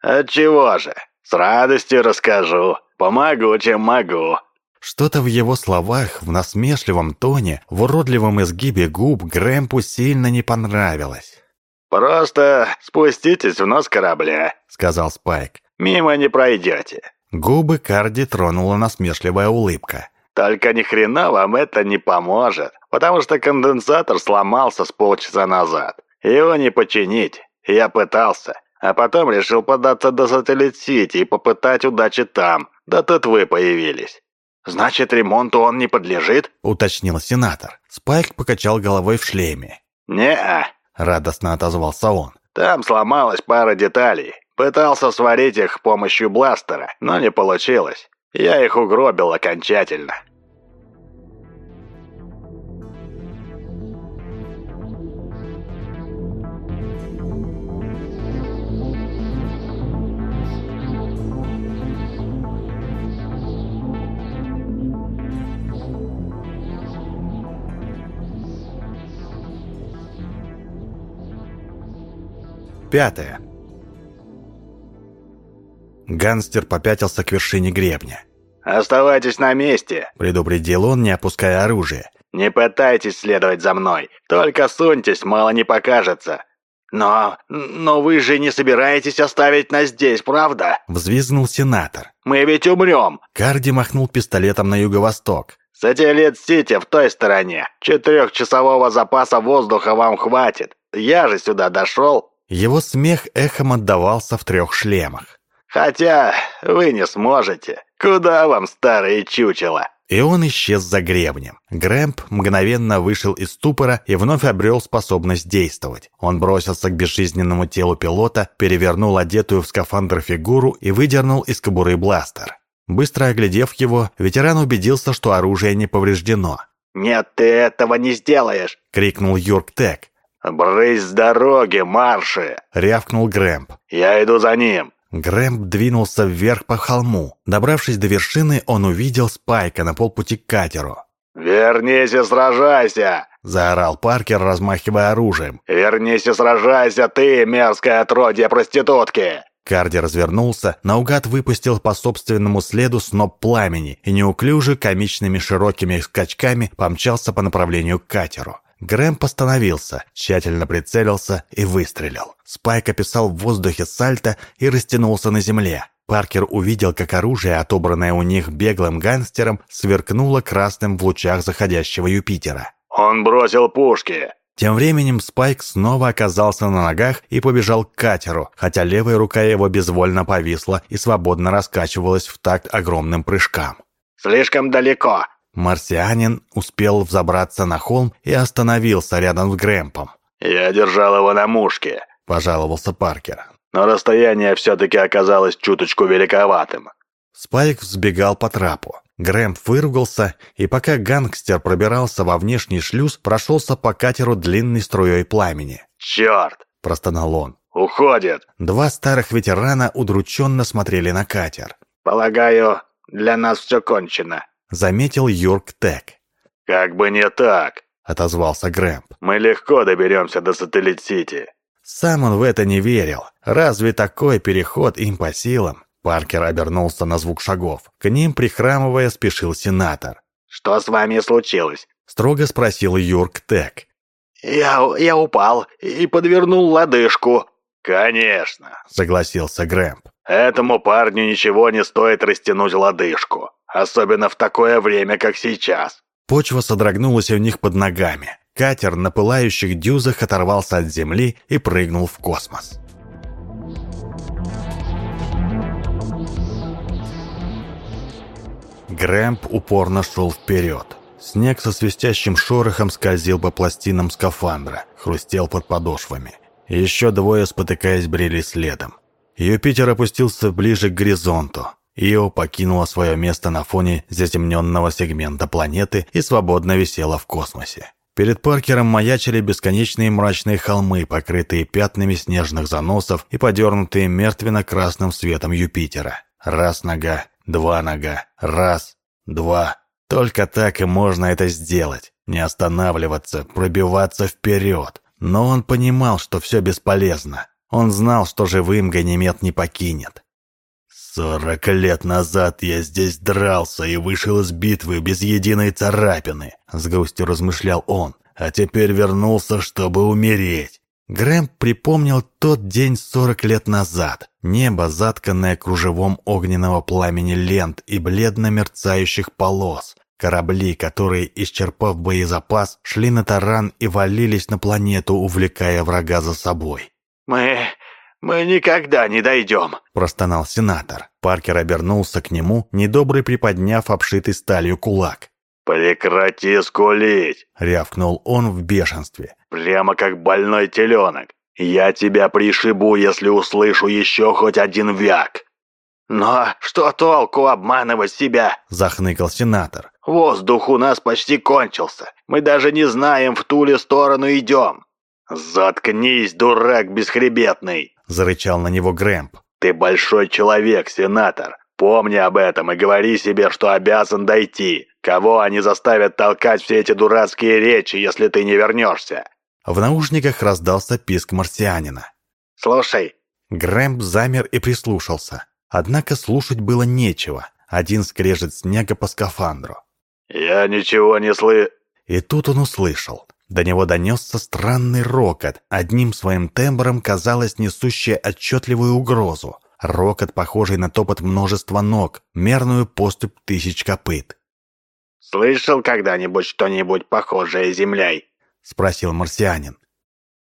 «Отчего же? С радостью расскажу. Помогу, чем могу. Что-то в его словах, в насмешливом тоне, в уродливом изгибе губ Грэмпу сильно не понравилось. «Просто спуститесь в нос корабля», — сказал Спайк. «Мимо не пройдете». Губы Карди тронула насмешливая улыбка. «Только ни хрена вам это не поможет, потому что конденсатор сломался с полчаса назад. Его не починить. Я пытался, а потом решил податься до сателлит-сити и попытать удачи там. Да тут вы появились. «Значит, ремонту он не подлежит?» — уточнил сенатор. Спайк покачал головой в шлеме. «Не-а», — радостно отозвался он. «Там сломалась пара деталей. Пытался сварить их с помощью бластера, но не получилось. Я их угробил окончательно». Пятое. Гангстер попятился к вершине гребня. «Оставайтесь на месте», — предупредил он, не опуская оружие. «Не пытайтесь следовать за мной. Только суньтесь, мало не покажется». «Но... но вы же не собираетесь оставить нас здесь, правда?» — взвизгнул сенатор. «Мы ведь умрем!» Карди махнул пистолетом на юго-восток. «Сателлит-сити в той стороне. Четырехчасового запаса воздуха вам хватит. Я же сюда дошел его смех эхом отдавался в трех шлемах. «Хотя вы не сможете. Куда вам, старые чучела?» И он исчез за гребнем. Грэмп мгновенно вышел из ступора и вновь обрел способность действовать. Он бросился к безжизненному телу пилота, перевернул одетую в скафандр фигуру и выдернул из кобуры бластер. Быстро оглядев его, ветеран убедился, что оружие не повреждено. «Нет, ты этого не сделаешь!» — крикнул Юрк Тек. «Брысь с дороги, марши!» — рявкнул Грэмп. «Я иду за ним!» Грэмп двинулся вверх по холму. Добравшись до вершины, он увидел Спайка на полпути к катеру. «Вернись и сражайся!» — заорал Паркер, размахивая оружием. «Вернись и сражайся, ты, мерзкое отродье проститутки!» Карди развернулся, наугад выпустил по собственному следу сноп пламени и неуклюже комичными широкими скачками помчался по направлению к катеру. Грэм остановился, тщательно прицелился и выстрелил. Спайк описал в воздухе сальто и растянулся на земле. Паркер увидел, как оружие, отобранное у них беглым гангстером, сверкнуло красным в лучах заходящего Юпитера. «Он бросил пушки!» Тем временем Спайк снова оказался на ногах и побежал к катеру, хотя левая рука его безвольно повисла и свободно раскачивалась в такт огромным прыжкам. «Слишком далеко!» Марсианин успел взобраться на холм и остановился рядом с Грэмпом. «Я держал его на мушке», – пожаловался Паркер. «Но расстояние все-таки оказалось чуточку великоватым». Спайк взбегал по трапу. Грэмп выругался, и пока гангстер пробирался во внешний шлюз, прошелся по катеру длинной струей пламени. «Черт!» – простонал он. «Уходит!» Два старых ветерана удрученно смотрели на катер. «Полагаю, для нас все кончено», — заметил Юрк Тек. «Как бы не так», — отозвался Грэмп. «Мы легко доберемся до Сателлит-Сити». Сам он в это не верил. Разве такой переход им по силам? Паркер обернулся на звук шагов. К ним, прихрамывая, спешил сенатор. «Что с вами случилось?» — строго спросил Юрк Тек. «Я, я упал и подвернул лодыжку». «Конечно», — согласился Грэмп. «Этому парню ничего не стоит растянуть лодыжку, особенно в такое время, как сейчас». Почва содрогнулась у них под ногами. Катер на пылающих дюзах оторвался от земли и прыгнул в космос. Грэмп упорно шел вперед. Снег со свистящим шорохом скользил по пластинам скафандра, хрустел под подошвами. Еще двое, спотыкаясь, брели следом. Юпитер опустился ближе к горизонту. Ио покинула свое место на фоне заземненного сегмента планеты и свободно висела в космосе. Перед Паркером маячили бесконечные мрачные холмы, покрытые пятнами снежных заносов и подернутые мертвенно-красным светом Юпитера. Раз нога, Два нога. Раз, два. Только так и можно это сделать. Не останавливаться, пробиваться вперед. Но он понимал, что все бесполезно. Он знал, что живым Ганимед не покинет. «Сорок лет назад я здесь дрался и вышел из битвы без единой царапины», — с грустью размышлял он. «А теперь вернулся, чтобы умереть. Грэм припомнил тот день 40 лет назад. Небо, затканное кружевом огненного пламени лент и бледно мерцающих полос. Корабли, которые, исчерпав боезапас, шли на таран и валились на планету, увлекая врага за собой. «Мы... мы никогда не дойдем», – простонал сенатор. Паркер обернулся к нему, недобрый приподняв обшитый сталью кулак. «Прекрати скулить!» — рявкнул он в бешенстве. «Прямо как больной теленок. Я тебя пришибу, если услышу еще хоть один вяк!» «Но что толку обманывать себя?» — захныкал сенатор. «Воздух у нас почти кончился. Мы даже не знаем, в ту ли сторону идем». «Заткнись, дурак бесхребетный!» — зарычал на него Грэмп. «Ты большой человек, сенатор. Помни об этом и говори себе, что обязан дойти. Кого они заставят толкать все эти дурацкие речи, если ты не вернешься?» В наушниках раздался писк марсианина. «Слушай». Грэмп замер и прислушался. Однако слушать было нечего. Один скрежет снега по скафандру. «Я ничего не слы...» И тут он услышал. До него донесся странный рокот, одним своим тембром казалось несущее отчетливую угрозу. Рокот, похожий на топот множества ног, мерную поступь тысяч копыт. «Слышал когда-нибудь что-нибудь похожее земляй?» — спросил марсианин.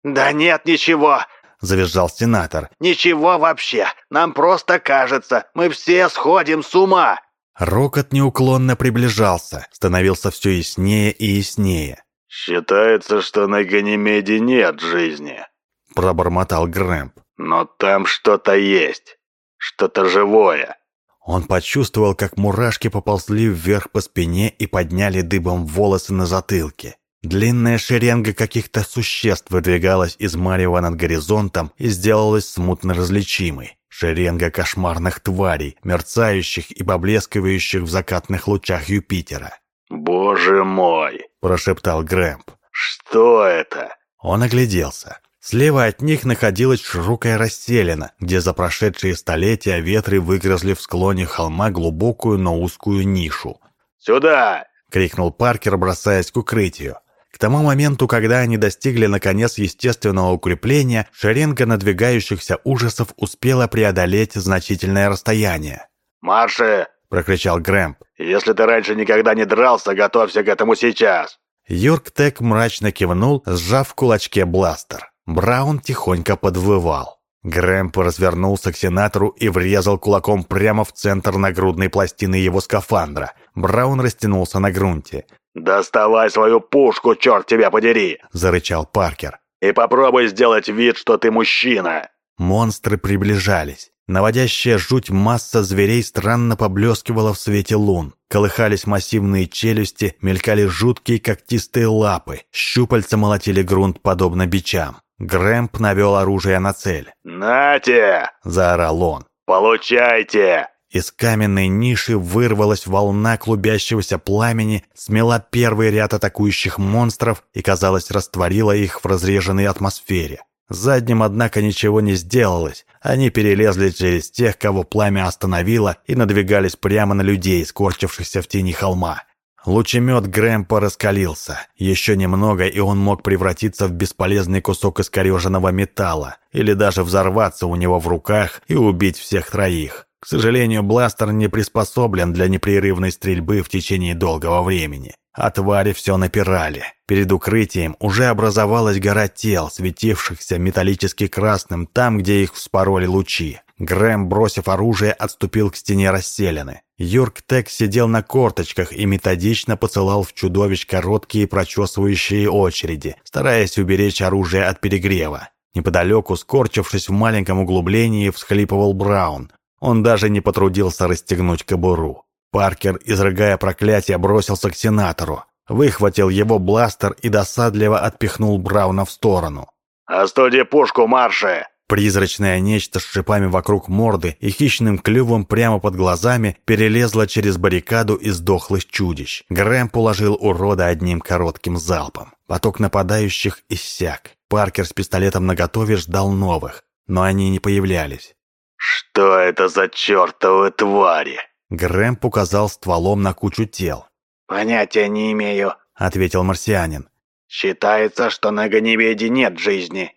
«Да нет ничего!» — завизжал сенатор. «Ничего вообще! Нам просто кажется, мы все сходим с ума!» Рокот неуклонно приближался, становился все яснее и яснее. «Считается, что на Ганимеде нет жизни», — пробормотал Грэмп. «Но там что-то есть, что-то живое». Он почувствовал, как мурашки поползли вверх по спине и подняли дыбом волосы на затылке. Длинная шеренга каких-то существ выдвигалась из марева над горизонтом и сделалась смутно различимой. Шеренга кошмарных тварей, мерцающих и поблескивающих в закатных лучах Юпитера. «Боже мой!» – прошептал Грэмп. «Что это?» Он огляделся. Слева от них находилась широкая расселена, где за прошедшие столетия ветры выгрызли в склоне холма глубокую, но узкую нишу. «Сюда!» — крикнул Паркер, бросаясь к укрытию. К тому моменту, когда они достигли наконец естественного укрепления, шеренга надвигающихся ужасов успела преодолеть значительное расстояние. «Марше!» — прокричал Грэмп. «Если ты раньше никогда не дрался, готовься к этому сейчас!» Йорк Тек мрачно кивнул, сжав в кулачке бластер. Браун тихонько подвывал. Грэмп развернулся к сенатору и врезал кулаком прямо в центр нагрудной пластины его скафандра. Браун растянулся на грунте. «Доставай свою пушку, черт тебя подери!» – зарычал Паркер. «И попробуй сделать вид, что ты мужчина!» Монстры приближались. Наводящая жуть масса зверей странно поблескивала в свете лун. Колыхались массивные челюсти, мелькали жуткие когтистые лапы. Щупальца молотили грунт подобно бичам. Грэмп навел оружие на цель. «Нате!» – заорал он. «Получайте!» Из каменной ниши вырвалась волна клубящегося пламени, смела первый ряд атакующих монстров и, казалось, растворила их в разреженной атмосфере. Задним, однако, ничего не сделалось. Они перелезли через тех, кого пламя остановило, и надвигались прямо на людей, скорчившихся в тени холма. Лучемет Грэмпа раскалился. Еще немного, и он мог превратиться в бесполезный кусок искореженного металла, или даже взорваться у него в руках и убить всех троих. К сожалению, бластер не приспособлен для непрерывной стрельбы в течение долгого времени. А твари все напирали. Перед укрытием уже образовалась гора тел, светившихся металлически красным там, где их вспороли лучи. Грэм, бросив оружие, отступил к стене расселены. Юрк Тек сидел на корточках и методично посылал в чудовищ короткие прочесывающие очереди, стараясь уберечь оружие от перегрева. Неподалеку, скорчившись в маленьком углублении, всхлипывал Браун. Он даже не потрудился расстегнуть кобуру. Паркер, изрыгая проклятие, бросился к сенатору. Выхватил его бластер и досадливо отпихнул Брауна в сторону. «Остуди пушку, марше!» Призрачное нечто с шипами вокруг морды и хищным клювом прямо под глазами перелезло через баррикаду из дохлых чудищ. Грэм положил урода одним коротким залпом. Поток нападающих иссяк. Паркер с пистолетом наготове ждал новых, но они не появлялись. «Что это за чертовы твари?» Грэм указал стволом на кучу тел. «Понятия не имею», — ответил марсианин. «Считается, что на Ганеведе нет жизни».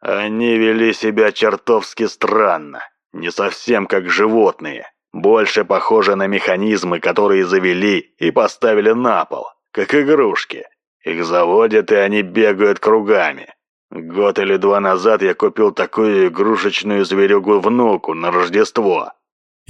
Они вели себя чертовски странно, не совсем как животные, больше похожи на механизмы, которые завели и поставили на пол, как игрушки. Их заводят, и они бегают кругами. Год или два назад я купил такую игрушечную зверюгу-внуку на Рождество.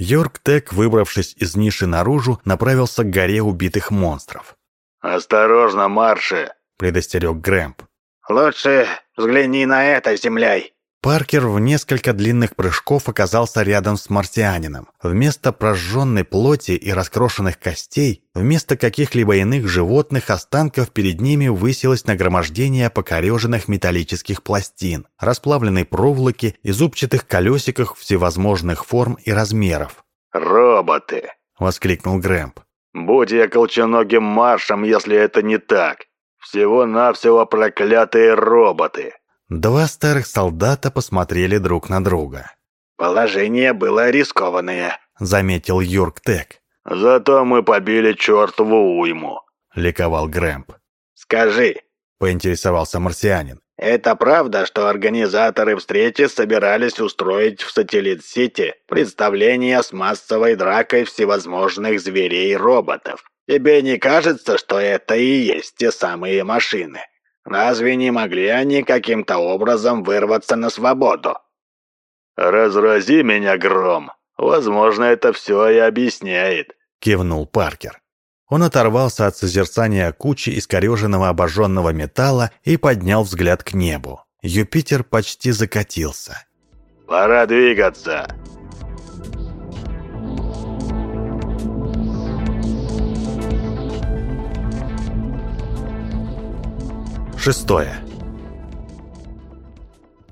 Йорк Тек, выбравшись из ниши наружу, направился к горе убитых монстров. «Осторожно, Марши!» – предостерег Грэмп. «Лучше взгляни на это, земляй!» Паркер в несколько длинных прыжков оказался рядом с марсианином. Вместо прожженной плоти и раскрошенных костей, вместо каких-либо иных животных останков перед ними высилось нагромождение покореженных металлических пластин, расплавленной проволоки и зубчатых колесиках всевозможных форм и размеров. «Роботы!» — воскликнул Грэмп. «Будь я колченогим маршем, если это не так!» Всего-навсего проклятые роботы. Два старых солдата посмотрели друг на друга. «Положение было рискованное», — заметил Юрк Тек. «Зато мы побили чертову уйму», — ликовал Грэмп. «Скажи», — поинтересовался марсианин. «Это правда, что организаторы встречи собирались устроить в сателлит-сити представление с массовой дракой всевозможных зверей-роботов?» Тебе не кажется, что это и есть те самые машины? Разве не могли они каким-то образом вырваться на свободу? Разрази меня, гром. Возможно, это все и объясняет, кивнул Паркер. Он оторвался от созерцания кучи искореженного обожженного металла и поднял взгляд к небу. Юпитер почти закатился. «Пора двигаться!» Шестое.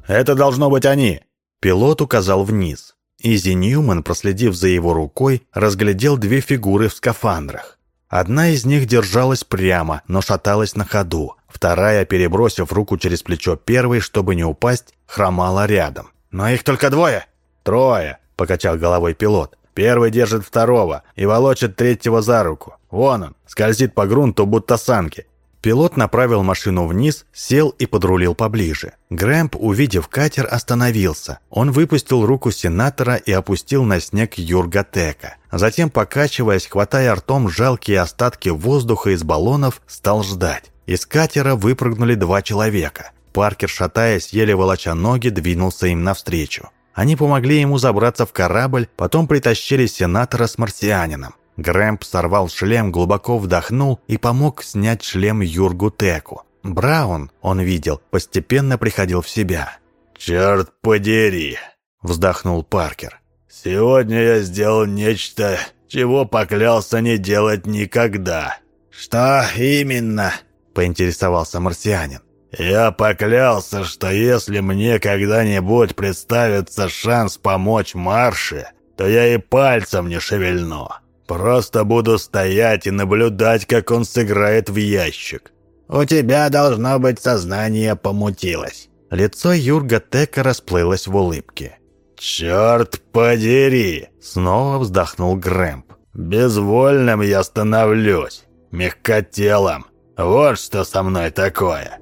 «Это должно быть они!» Пилот указал вниз. Изи Ньюман, проследив за его рукой, разглядел две фигуры в скафандрах. Одна из них держалась прямо, но шаталась на ходу. Вторая, перебросив руку через плечо первой, чтобы не упасть, хромала рядом. «Но их только двое!» «Трое!» – покачал головой пилот. «Первый держит второго и волочит третьего за руку. Вон он, скользит по грунту, будто санки. Пилот направил машину вниз, сел и подрулил поближе. Грэмп, увидев катер, остановился. Он выпустил руку сенатора и опустил на снег Юрга Тека. Затем, покачиваясь, хватая ртом жалкие остатки воздуха из баллонов, стал ждать. Из катера выпрыгнули два человека. Паркер, шатаясь, еле волоча ноги, двинулся им навстречу. Они помогли ему забраться в корабль, потом притащили сенатора с марсианином. Грэмп сорвал шлем, глубоко вдохнул и помог снять шлем Юргу Теку. Браун, он видел, постепенно приходил в себя. «Черт подери!» – вздохнул Паркер. «Сегодня я сделал нечто, чего поклялся не делать никогда». «Что именно?» – поинтересовался марсианин. «Я поклялся, что если мне когда-нибудь представится шанс помочь Марше, то я и пальцем не шевельну. Просто буду стоять и наблюдать, как он сыграет в ящик. У тебя, должно быть, сознание помутилось. Лицо Юрга Тека расплылось в улыбке. «Черт подери!» — снова вздохнул Грэмп. «Безвольным я становлюсь, мягкотелым. Вот что со мной такое!»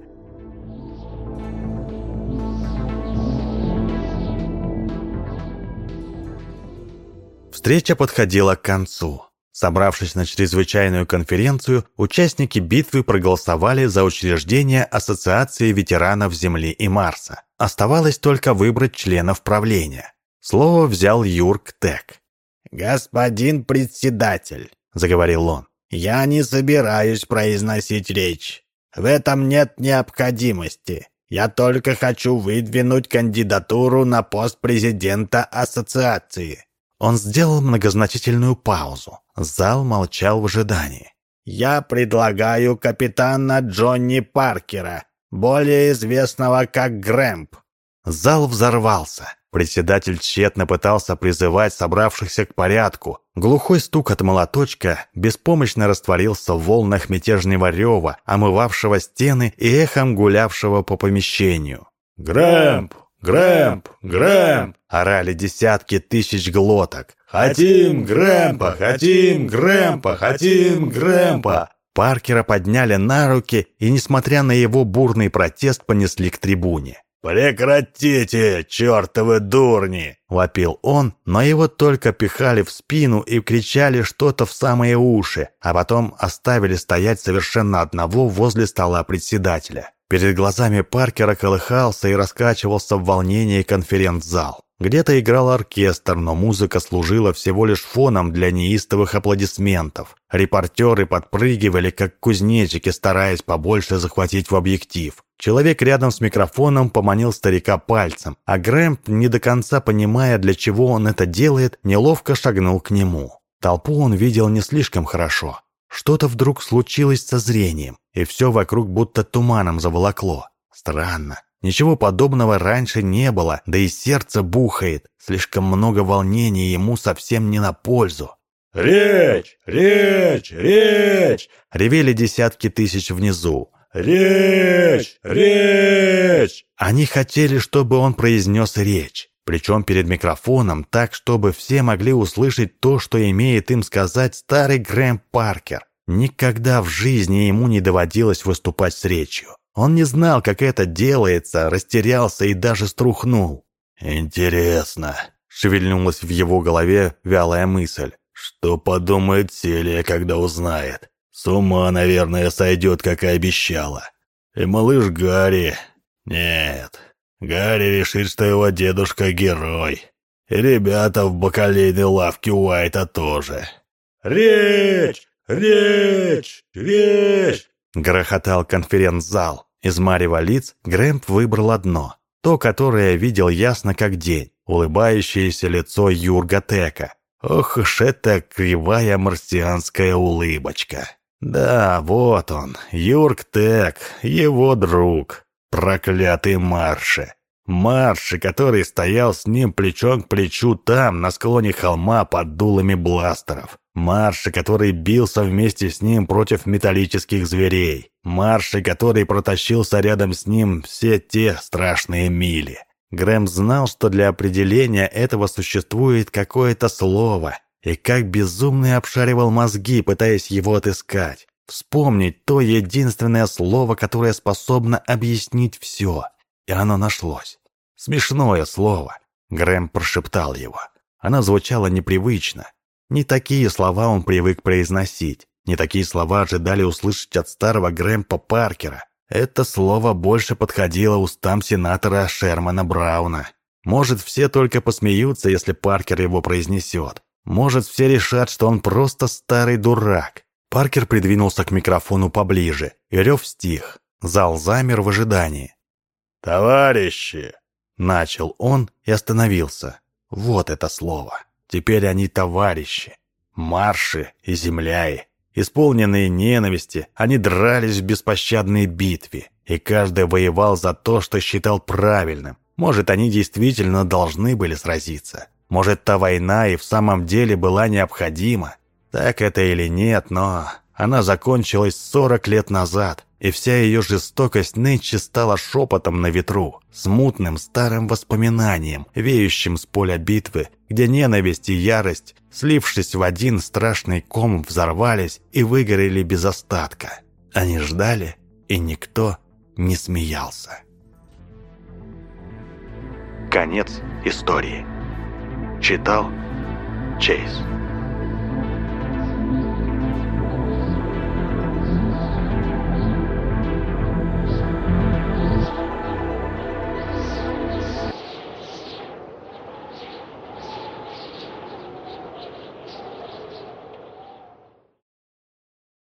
Встреча подходила к концу. Собравшись на чрезвычайную конференцию, участники битвы проголосовали за учреждение Ассоциации ветеранов Земли и Марса. Оставалось только выбрать членов правления. Слово взял Юрк Тек. «Господин председатель», — заговорил он, — «я не собираюсь произносить речь. В этом нет необходимости. Я только хочу выдвинуть кандидатуру на пост президента ассоциации. Он сделал многозначительную паузу. Зал молчал в ожидании. «Я предлагаю капитана Джонни Паркера, более известного как Грэмп». Зал взорвался. Председатель тщетно пытался призывать собравшихся к порядку. Глухой стук от молоточка беспомощно растворился в волнах мятежного рева, омывавшего стены и эхом гулявшего по помещению. «Грэмп! Грэмп! Грэмп!» — орали десятки тысяч глоток. «Хотим Грэмпа! Хотим Грэмпа! Хотим Грэмпа!» Паркера подняли на руки и, несмотря на его бурный протест, понесли к трибуне. «Прекратите, чертовы дурни!» — вопил он, но его только пихали в спину и кричали что-то в самые уши, а потом оставили стоять совершенно одного возле стола председателя. Перед глазами Паркера колыхался и раскачивался в волнении конференц-зал. Где-то играл оркестр, но музыка служила всего лишь фоном для неистовых аплодисментов. Репортеры подпрыгивали, как кузнечики, стараясь побольше захватить в объектив. Человек рядом с микрофоном поманил старика пальцем, а Грэмп, не до конца понимая, для чего он это делает, неловко шагнул к нему. Толпу он видел не слишком хорошо. Что-то вдруг случилось со зрением, и все вокруг будто туманом заволокло. Странно. Ничего подобного раньше не было, да и сердце бухает. Слишком много волнений ему совсем не на пользу. «Речь! Речь! Речь!» Ревели десятки тысяч внизу. «Речь! Речь!» Они хотели, чтобы он произнес речь. Причем перед микрофоном, так, чтобы все могли услышать то, что имеет им сказать старый Грэм Паркер. Никогда в жизни ему не доводилось выступать с речью. Он не знал, как это делается, растерялся и даже струхнул. «Интересно», — шевельнулась в его голове вялая мысль. «Что подумает Селия, когда узнает? С ума, наверное, сойдет, как и обещала. И малыш Гарри... Нет, Гарри решит, что его дедушка герой. И ребята в бакалейной лавке Уайта тоже. «Речь! Речь! Речь!» — грохотал конференц-зал. Из марева лиц Грэмп выбрал одно. То, которое видел ясно как день. Улыбающееся лицо Юрга Тека. Ох уж эта кривая марсианская улыбочка. Да, вот он, Юрг Тек, его друг. Проклятый Марше. Марши, который стоял с ним плечом к плечу там, на склоне холма под дулами бластеров. Марши, который бился вместе с ним против металлических зверей. Марши, который протащился рядом с ним все те страшные мили. Грэм знал, что для определения этого существует какое-то слово, и как безумный обшаривал мозги, пытаясь его отыскать. Вспомнить то единственное слово, которое способно объяснить все. И оно нашлось. Смешное слово. Грэм прошептал его. Оно звучало непривычно. Не такие слова он привык произносить. Не такие слова ожидали услышать от старого Грэмпа Паркера. Это слово больше подходило устам сенатора Шермана Брауна. Может, все только посмеются, если Паркер его произнесет. Может, все решат, что он просто старый дурак. Паркер придвинулся к микрофону поближе, и рев стих. Зал замер в ожидании. «Товарищи!» Начал он и остановился. Вот это слово. Теперь они товарищи. Марши и земляи. Исполненные ненависти, они дрались в беспощадной битве. И каждый воевал за то, что считал правильным. Может, они действительно должны были сразиться. Может, та война и в самом деле была необходима. Так это или нет, но она закончилась 40 лет назад и вся ее жестокость нынче стала шепотом на ветру, смутным старым воспоминанием, веющим с поля битвы, где ненависть и ярость, слившись в один страшный ком, взорвались и выгорели без остатка. Они ждали, и никто не смеялся. Конец истории. Читал Чейз.